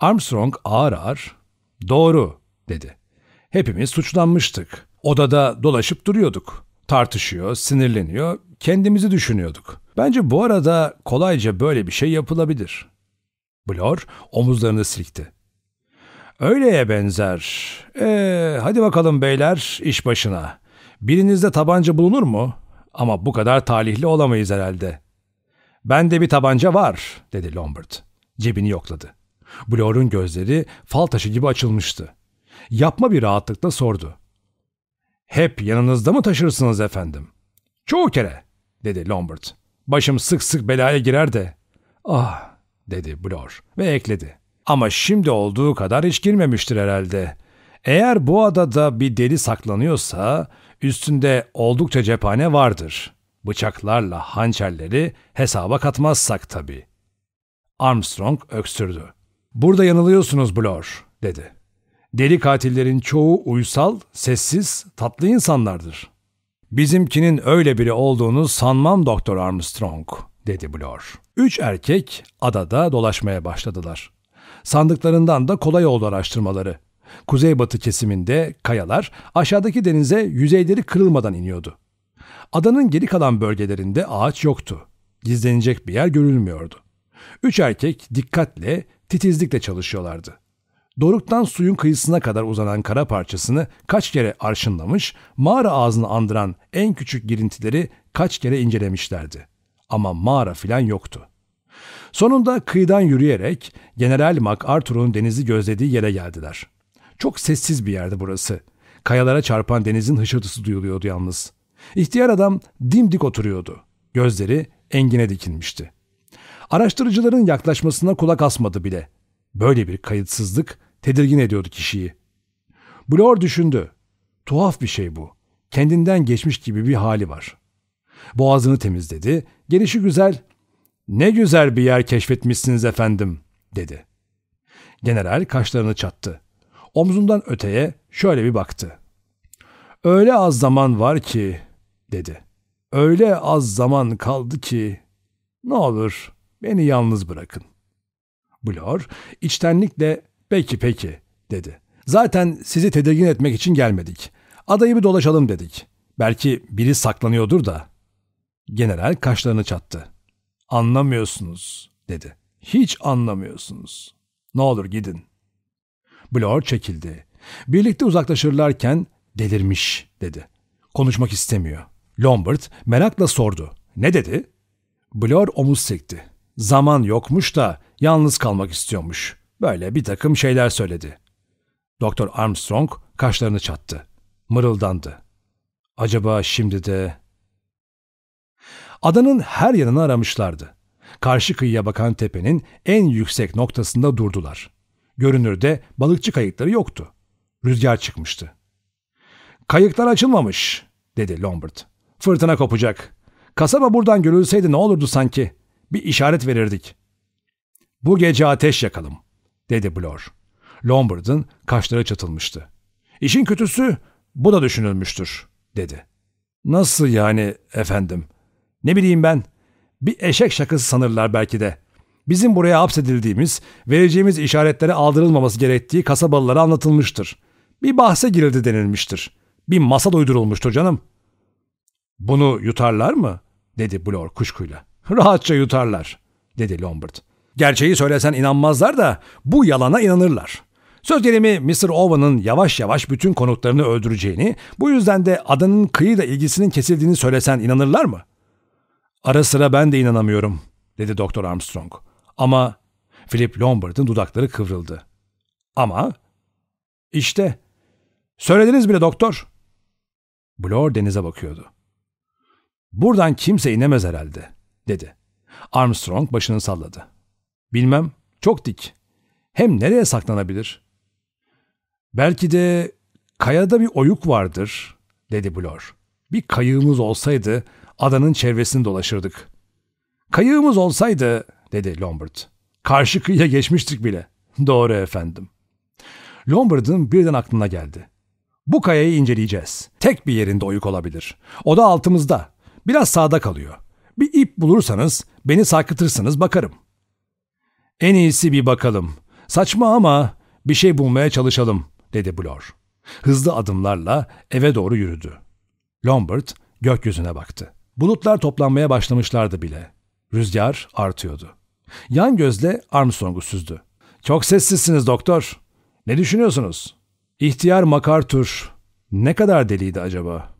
Armstrong ağır ağır doğru dedi. Hepimiz suçlanmıştık. Odada dolaşıp duruyorduk. Tartışıyor, sinirleniyor, kendimizi düşünüyorduk. Bence bu arada kolayca böyle bir şey yapılabilir. Blor omuzlarını silkti. Öyleye benzer. Ee, hadi bakalım beyler iş başına. Birinizde tabanca bulunur mu? Ama bu kadar talihli olamayız herhalde. Bende bir tabanca var, dedi Lombard. Cebini yokladı. Blor'un gözleri fal taşı gibi açılmıştı. Yapma bir rahatlıkla sordu. Hep yanınızda mı taşırsınız efendim? Çoğu kere, dedi Lombard. Başım sık sık belaya girer de. Ah, dedi Blor ve ekledi. Ama şimdi olduğu kadar hiç girmemiştir herhalde. Eğer bu adada bir deli saklanıyorsa üstünde oldukça cephane vardır. Bıçaklarla hançerleri hesaba katmazsak tabii. Armstrong öksürdü. Burada yanılıyorsunuz Blor, dedi. Deli katillerin çoğu uysal, sessiz, tatlı insanlardır. Bizimkinin öyle biri olduğunu sanmam Doktor Armstrong, dedi Blor. Üç erkek adada dolaşmaya başladılar. Sandıklarından da kolay oldu araştırmaları. Kuzeybatı kesiminde kayalar aşağıdaki denize yüzeyleri kırılmadan iniyordu. Adanın geri kalan bölgelerinde ağaç yoktu. Gizlenecek bir yer görülmüyordu. Üç erkek dikkatle, titizlikle çalışıyorlardı. Doruktan suyun kıyısına kadar uzanan kara parçasını kaç kere arşınlamış, mağara ağzını andıran en küçük girintileri kaç kere incelemişlerdi. Ama mağara filan yoktu. Sonunda kıyıdan yürüyerek General MacArthur'un denizi gözlediği yere geldiler. Çok sessiz bir yerdi burası. Kayalara çarpan denizin hışırtısı duyuluyordu yalnız. İhtiyar adam dimdik oturuyordu. Gözleri engine dikilmişti. Araştırıcıların yaklaşmasına kulak asmadı bile. Böyle bir kayıtsızlık tedirgin ediyordu kişiyi. Blor düşündü. Tuhaf bir şey bu. Kendinden geçmiş gibi bir hali var. Boğazını temizledi. Gelişi güzel. Ne güzel bir yer keşfetmişsiniz efendim, dedi. General kaşlarını çattı. Omzundan öteye şöyle bir baktı. Öyle az zaman var ki, dedi. Öyle az zaman kaldı ki, ne olur beni yalnız bırakın. Blor içtenlikle peki peki dedi. Zaten sizi tedirgin etmek için gelmedik. Adayı bir dolaşalım dedik. Belki biri saklanıyordur da. General kaşlarını çattı. Anlamıyorsunuz dedi. Hiç anlamıyorsunuz. Ne olur gidin. Blor çekildi. Birlikte uzaklaşırlarken delirmiş dedi. Konuşmak istemiyor. Lombard merakla sordu. Ne dedi? Blor omuz sekti. Zaman yokmuş da yalnız kalmak istiyormuş. Böyle bir takım şeyler söyledi. Doktor Armstrong kaşlarını çattı. Mırıldandı. Acaba şimdi de... Adanın her yanını aramışlardı. Karşı kıyıya bakan tepenin en yüksek noktasında durdular. Görünürde balıkçı kayıkları yoktu. Rüzgar çıkmıştı. Kayıklar açılmamış, dedi Lombard. Fırtına kopacak. Kasaba buradan görülseydi ne olurdu sanki? Bir işaret verirdik. Bu gece ateş yakalım, dedi Blor. Lombard'ın kaşları çatılmıştı. İşin kötüsü bu da düşünülmüştür, dedi. Nasıl yani efendim? Ne bileyim ben? Bir eşek şakası sanırlar belki de. Bizim buraya hapsedildiğimiz, vereceğimiz işaretlere aldırılmaması gerektiği kasabalılara anlatılmıştır. Bir bahse girildi denilmiştir. Bir masal uydurulmuştur canım. Bunu yutarlar mı? dedi Blor kuşkuyla. Rahatça yutarlar, dedi Lombard. Gerçeği söylesen inanmazlar da bu yalana inanırlar. Söz gelimi Mr. Owen'ın yavaş yavaş bütün konuklarını öldüreceğini, bu yüzden de adanın kıyıyla ilgisinin kesildiğini söylesen inanırlar mı? Ara sıra ben de inanamıyorum, dedi Doktor Armstrong. Ama Philip Lombard'ın dudakları kıvrıldı. Ama işte söylediniz bile doktor. Blor denize bakıyordu. Buradan kimse inemez herhalde, dedi. Armstrong başını salladı. Bilmem, çok dik. Hem nereye saklanabilir? Belki de kayada bir oyuk vardır, dedi Blor. Bir kayığımız olsaydı adanın çevresini dolaşırdık. Kayığımız olsaydı, dedi Lombard. Karşı kıyıya geçmiştik bile. Doğru efendim. Lombard'ın birden aklına geldi. Bu kayayı inceleyeceğiz. Tek bir yerinde oyuk olabilir. O da altımızda. Biraz sağda kalıyor. Bir ip bulursanız beni sarkıtırsınız bakarım. En iyisi bir bakalım. Saçma ama bir şey bulmaya çalışalım dedi Blor. Hızlı adımlarla eve doğru yürüdü. Lombard gökyüzüne baktı. Bulutlar toplanmaya başlamışlardı bile. Rüzgar artıyordu. Yan gözle Armstrong'u süzdü. Çok sessizsiniz doktor. Ne düşünüyorsunuz? İhtiyar MacArthur ne kadar deliydi acaba?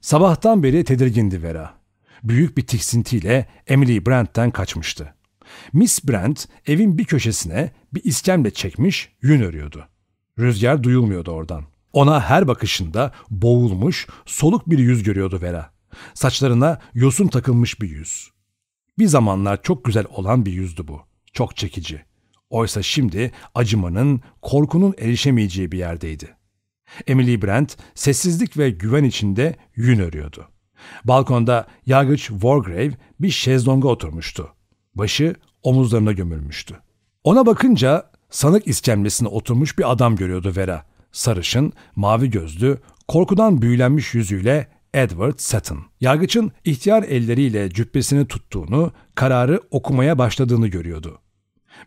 Sabahtan beri tedirgindi Vera. Büyük bir tiksintiyle Emily Brandt'ten kaçmıştı. Miss Brand evin bir köşesine bir iskemle çekmiş yün örüyordu. Rüzgar duyulmuyordu oradan. Ona her bakışında boğulmuş, soluk bir yüz görüyordu Vera. Saçlarına yosun takılmış bir yüz. Bir zamanlar çok güzel olan bir yüzdü bu. Çok çekici. Oysa şimdi acımanın, korkunun erişemeyeceği bir yerdeydi. Emily Brent sessizlik ve güven içinde yün örüyordu. Balkonda yargıç Wargrave bir şezlonga oturmuştu. Başı omuzlarına gömülmüştü. Ona bakınca sanık iskemlesine oturmuş bir adam görüyordu Vera. Sarışın, mavi gözlü, korkudan büyülenmiş yüzüyle Edward Sutton. Yargıçın ihtiyar elleriyle cübbesini tuttuğunu, kararı okumaya başladığını görüyordu.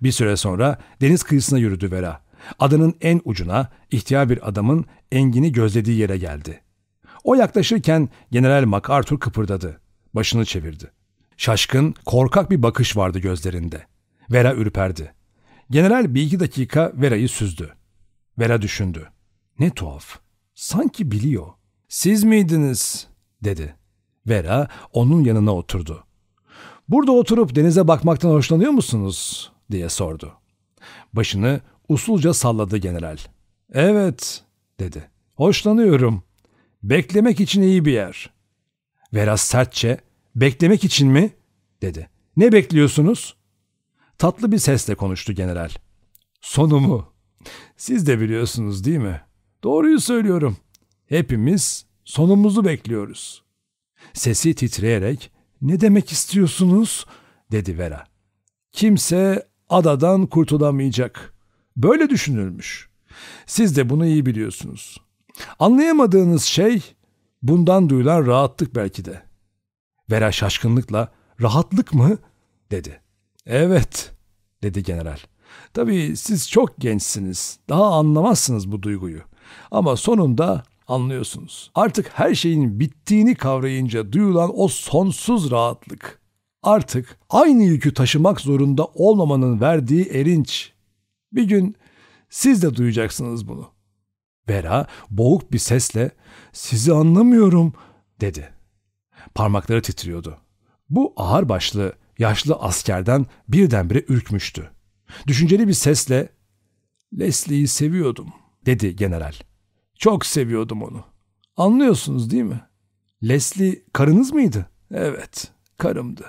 Bir süre sonra deniz kıyısına yürüdü Vera. Adanın en ucuna ihtiyar bir adamın engini gözlediği yere geldi. O yaklaşırken General MacArthur kıpırdadı. Başını çevirdi. Şaşkın, korkak bir bakış vardı gözlerinde. Vera ürperdi. General bir iki dakika Vera'yı süzdü. Vera düşündü. Ne tuhaf. Sanki biliyor. Siz miydiniz? dedi. Vera onun yanına oturdu. Burada oturup denize bakmaktan hoşlanıyor musunuz? diye sordu. Başını usulca salladı general. Evet, dedi. Hoşlanıyorum. Beklemek için iyi bir yer. Vera sertçe, beklemek için mi? dedi. Ne bekliyorsunuz? Tatlı bir sesle konuştu general. Sonumu. Siz de biliyorsunuz değil mi? Doğruyu söylüyorum. Hepimiz sonumuzu bekliyoruz. Sesi titreyerek ne demek istiyorsunuz? dedi Vera. Kimse adadan kurtulamayacak. Böyle düşünülmüş. Siz de bunu iyi biliyorsunuz. Anlayamadığınız şey bundan duyulan rahatlık belki de. Vera şaşkınlıkla rahatlık mı? dedi. Evet, dedi general. Tabii siz çok gençsiniz. Daha anlamazsınız bu duyguyu. Ama sonunda anlıyorsunuz. Artık her şeyin bittiğini kavrayınca duyulan o sonsuz rahatlık. Artık aynı yükü taşımak zorunda olmamanın verdiği erinç. Bir gün siz de duyacaksınız bunu. Vera boğuk bir sesle sizi anlamıyorum dedi. Parmakları titriyordu. Bu ağır başlı yaşlı askerden birdenbire ürkmüştü. Düşünceli bir sesle Leslie'yi seviyordum dedi general. Çok seviyordum onu. Anlıyorsunuz değil mi? Leslie karınız mıydı? Evet, karımdı.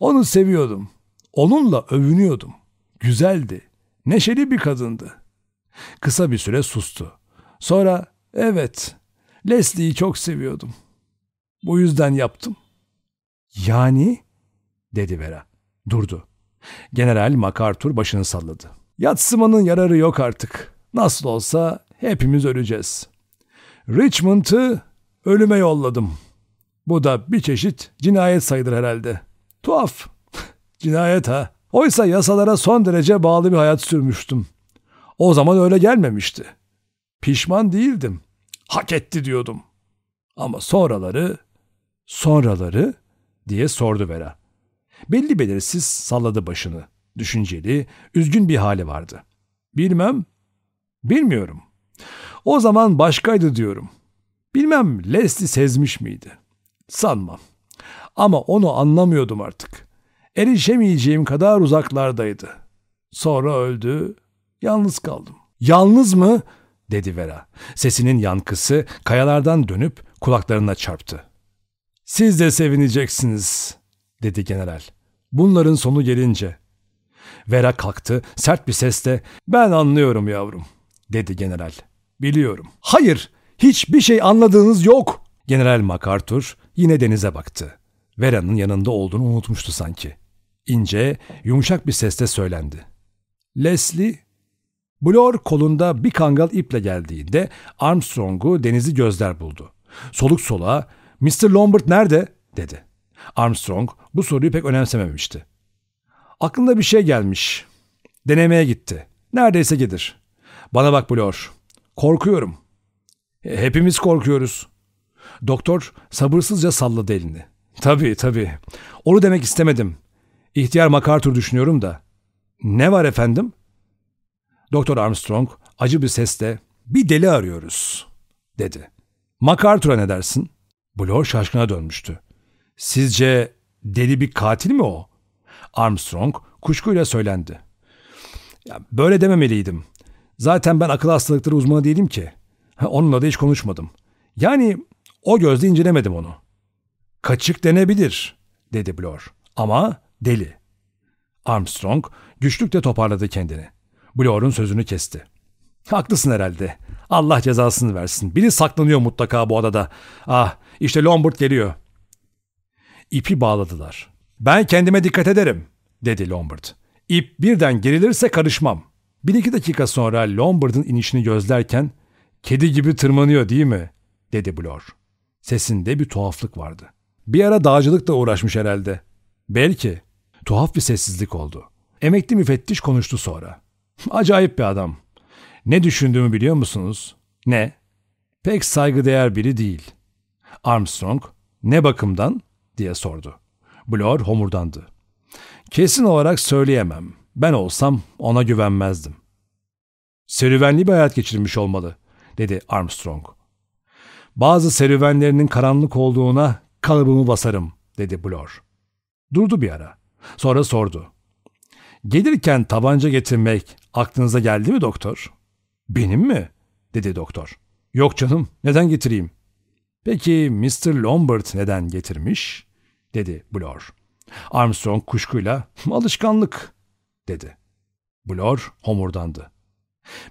Onu seviyordum. Onunla övünüyordum. Güzeldi. Neşeli bir kadındı. Kısa bir süre sustu. Sonra evet, Leslie'yi çok seviyordum. Bu yüzden yaptım. Yani? dedi Vera. Durdu. General MacArthur başını salladı. Yatsımanın yararı yok artık. Nasıl olsa hepimiz öleceğiz. Richmond'ı ölüme yolladım. Bu da bir çeşit cinayet sayılır herhalde. Tuhaf. cinayet ha. Oysa yasalara son derece bağlı bir hayat sürmüştüm. O zaman öyle gelmemişti. Pişman değildim. Hak etti diyordum. Ama sonraları, sonraları diye sordu Vera. Belli belirsiz salladı başını. Düşünceli, üzgün bir hali vardı. Bilmem, bilmiyorum. O zaman başkaydı diyorum. Bilmem Leslie sezmiş miydi? Sanmam. Ama onu anlamıyordum artık. Erişemeyeceğim kadar uzaklardaydı. Sonra öldü, yalnız kaldım. Yalnız mı? dedi Vera. Sesinin yankısı kayalardan dönüp kulaklarına çarptı. Siz de sevineceksiniz, dedi general. Bunların sonu gelince. Vera kalktı, sert bir sesle, ben anlıyorum yavrum, dedi general. Biliyorum. Hayır, hiçbir şey anladığınız yok. General MacArthur yine denize baktı. Vera'nın yanında olduğunu unutmuştu sanki. İnce, yumuşak bir sesle söylendi. Leslie, Blor kolunda bir kangal iple geldiğinde Armstrong'u denizi gözler buldu. Soluk soluğa, Mr. Lombard nerede? dedi. Armstrong bu soruyu pek önemsememişti. Aklında bir şey gelmiş. Denemeye gitti. Neredeyse gelir. Bana bak Blor. Korkuyorum. Hepimiz korkuyoruz. Doktor sabırsızca salladı elini. Tabii tabii. Onu demek istemedim. İhtiyar MacArthur düşünüyorum da. Ne var efendim? Doktor Armstrong acı bir sesle bir deli arıyoruz dedi. MacArthur'a ne dersin? Blor şaşkına dönmüştü. Sizce deli bir katil mi o? Armstrong kuşkuyla söylendi. Ya böyle dememeliydim. Zaten ben akıl hastalıkları uzmanı değilim ki. Onunla da hiç konuşmadım. Yani o gözle incelemedim onu. Kaçık denebilir, dedi Blor. Ama deli. Armstrong güçlükle toparladı kendini. Blor'un sözünü kesti. Haklısın herhalde. Allah cezasını versin. Biri saklanıyor mutlaka bu adada. Ah işte Lombard geliyor. İpi bağladılar. Ben kendime dikkat ederim dedi Lombard. İp birden gerilirse karışmam. Bir iki dakika sonra Lombard'ın inişini gözlerken kedi gibi tırmanıyor değil mi? dedi Blor. Sesinde bir tuhaflık vardı. Bir ara dağcılıkla uğraşmış herhalde. Belki. Tuhaf bir sessizlik oldu. Emekli müfettiş konuştu sonra. Acayip bir adam. Ne düşündüğümü biliyor musunuz? Ne? Pek saygıdeğer biri değil. Armstrong, ne bakımdan? diye sordu. Blor homurdandı. Kesin olarak söyleyemem. Ben olsam ona güvenmezdim. Serüvenli bir hayat geçirmiş olmalı, dedi Armstrong. Bazı serüvenlerinin karanlık olduğuna kalıbımı basarım, dedi Blor. Durdu bir ara. Sonra sordu. Gelirken tabanca getirmek aklınıza geldi mi doktor? Benim mi? dedi doktor. Yok canım, neden getireyim? Peki Mr. Lombard neden getirmiş? dedi Blor. Armstrong kuşkuyla alışkanlık dedi. Blor homurdandı.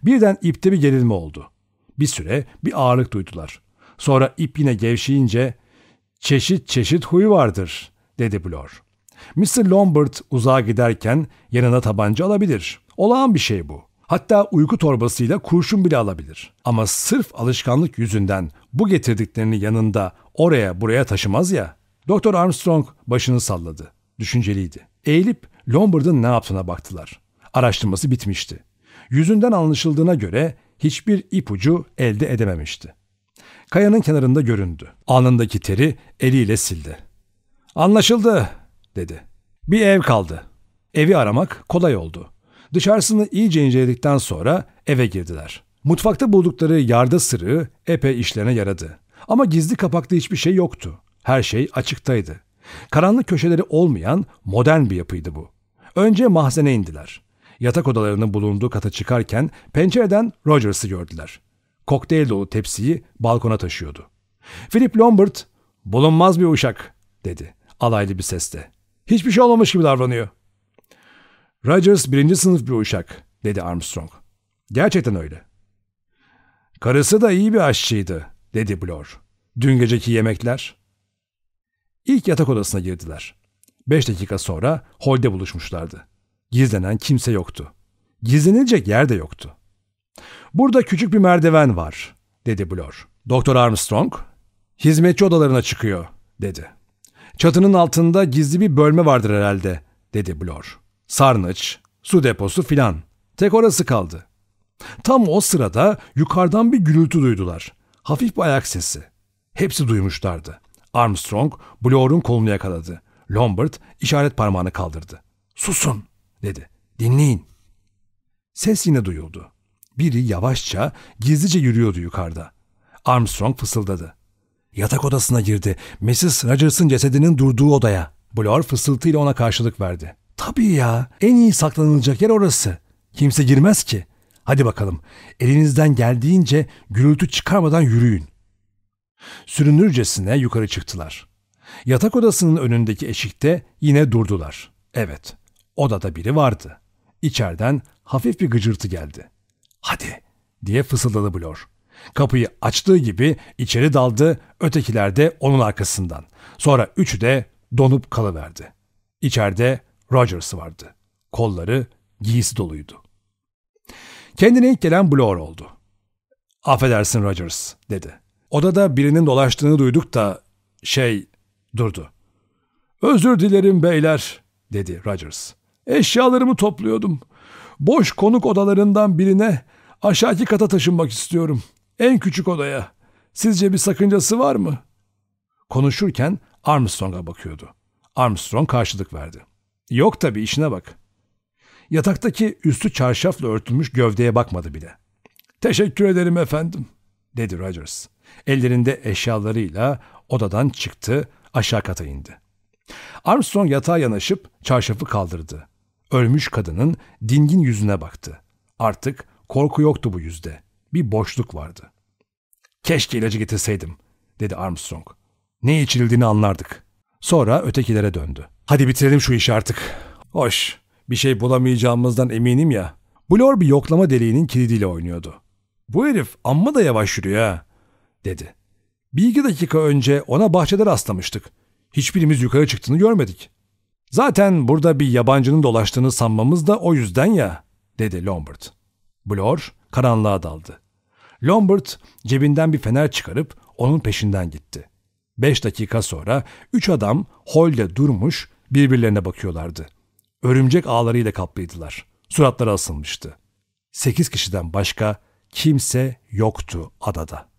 Birden ipte bir gerilme oldu. Bir süre bir ağırlık duydular. Sonra ip yine gevşeyince çeşit çeşit huyu vardır dedi Blor. Mr. Lombard uzağa giderken yanına tabanca alabilir. Olağan bir şey bu. Hatta uyku torbasıyla kurşun bile alabilir. Ama sırf alışkanlık yüzünden bu getirdiklerini yanında oraya buraya taşımaz ya. Doktor Armstrong başını salladı. Düşünceliydi. Eğilip Lombard'ın ne yaptığına baktılar. Araştırması bitmişti. Yüzünden anlaşıldığına göre hiçbir ipucu elde edememişti. Kayanın kenarında göründü. Alnındaki teri eliyle sildi. Anlaşıldı dedi. Bir ev kaldı. Evi aramak kolay oldu. Dışarısını iyice inceledikten sonra eve girdiler. Mutfakta buldukları yarda sırığı epey işlerine yaradı. Ama gizli kapaklı hiçbir şey yoktu. Her şey açıktaydı. Karanlık köşeleri olmayan modern bir yapıydı bu. Önce mahzene indiler. Yatak odalarının bulunduğu kata çıkarken pencereden Rogers'ı gördüler. Kokteyl dolu tepsiyi balkona taşıyordu. Philip Lombard, bulunmaz bir uşak, dedi alaylı bir sesle. Hiçbir şey olmamış gibi davranıyor. Rogers birinci sınıf bir uşak, dedi Armstrong. Gerçekten öyle. Karısı da iyi bir aşçıydı, dedi Blor. Dün geceki yemekler. İlk yatak odasına girdiler. Beş dakika sonra holde buluşmuşlardı. Gizlenen kimse yoktu. Gizlenilecek yer de yoktu. Burada küçük bir merdiven var, dedi Blor. Doktor Armstrong, hizmetçi odalarına çıkıyor, dedi. Çatının altında gizli bir bölme vardır herhalde, dedi Blor. Sarnıç, su deposu filan. Tek orası kaldı. Tam o sırada yukarıdan bir gürültü duydular. Hafif bir ayak sesi. Hepsi duymuşlardı. Armstrong Bloor'un kolunu yakaladı. Lombard işaret parmağını kaldırdı. Susun dedi. Dinleyin. Ses yine duyuldu. Biri yavaşça, gizlice yürüyordu yukarıda. Armstrong fısıldadı. Yatak odasına girdi. Mrs. Rogers'ın cesedinin durduğu odaya. Bloor fısıltıyla ona karşılık verdi. Tabii ya, en iyi saklanılacak yer orası. Kimse girmez ki. Hadi bakalım, elinizden geldiğince gürültü çıkarmadan yürüyün. Sürünürcesine yukarı çıktılar. Yatak odasının önündeki eşikte yine durdular. Evet, odada biri vardı. İçeriden hafif bir gıcırtı geldi. Hadi diye fısıldadı Blor. Kapıyı açtığı gibi içeri daldı, ötekiler de onun arkasından. Sonra üçü de donup kalıverdi. İçeride Rogers vardı. Kolları giysi doluydu. Kendine ilk gelen Blor oldu. Affedersin Rogers dedi. Odada birinin dolaştığını duyduk da şey durdu. Özür dilerim beyler dedi Rogers. Eşyalarımı topluyordum. Boş konuk odalarından birine aşağıki kata taşınmak istiyorum. En küçük odaya. Sizce bir sakıncası var mı? Konuşurken Armstrong'a bakıyordu. Armstrong karşılık verdi. Yok tabii işine bak. Yataktaki üstü çarşafla örtülmüş gövdeye bakmadı bile. Teşekkür ederim efendim, dedi Rogers. Ellerinde eşyalarıyla odadan çıktı, aşağı kata indi. Armstrong yatağa yanaşıp çarşafı kaldırdı. Ölmüş kadının dingin yüzüne baktı. Artık korku yoktu bu yüzde. Bir boşluk vardı. Keşke ilacı getirseydim, dedi Armstrong. Ne içildiğini anlardık. Sonra ötekilere döndü. Hadi bitirelim şu işi artık. Hoş, bir şey bulamayacağımızdan eminim ya. Blor bir yoklama deliğinin kilidiyle oynuyordu. Bu herif amma da yavaş yürüyor ha, dedi. Bir iki dakika önce ona bahçede rastlamıştık. Hiçbirimiz yukarı çıktığını görmedik. Zaten burada bir yabancının dolaştığını sanmamız da o yüzden ya, dedi Lombard. Blor karanlığa daldı. Lombard cebinden bir fener çıkarıp onun peşinden gitti. Beş dakika sonra üç adam holde durmuş birbirlerine bakıyorlardı. Örümcek ağlarıyla kaplıydılar. Suratları asılmıştı. Sekiz kişiden başka kimse yoktu adada.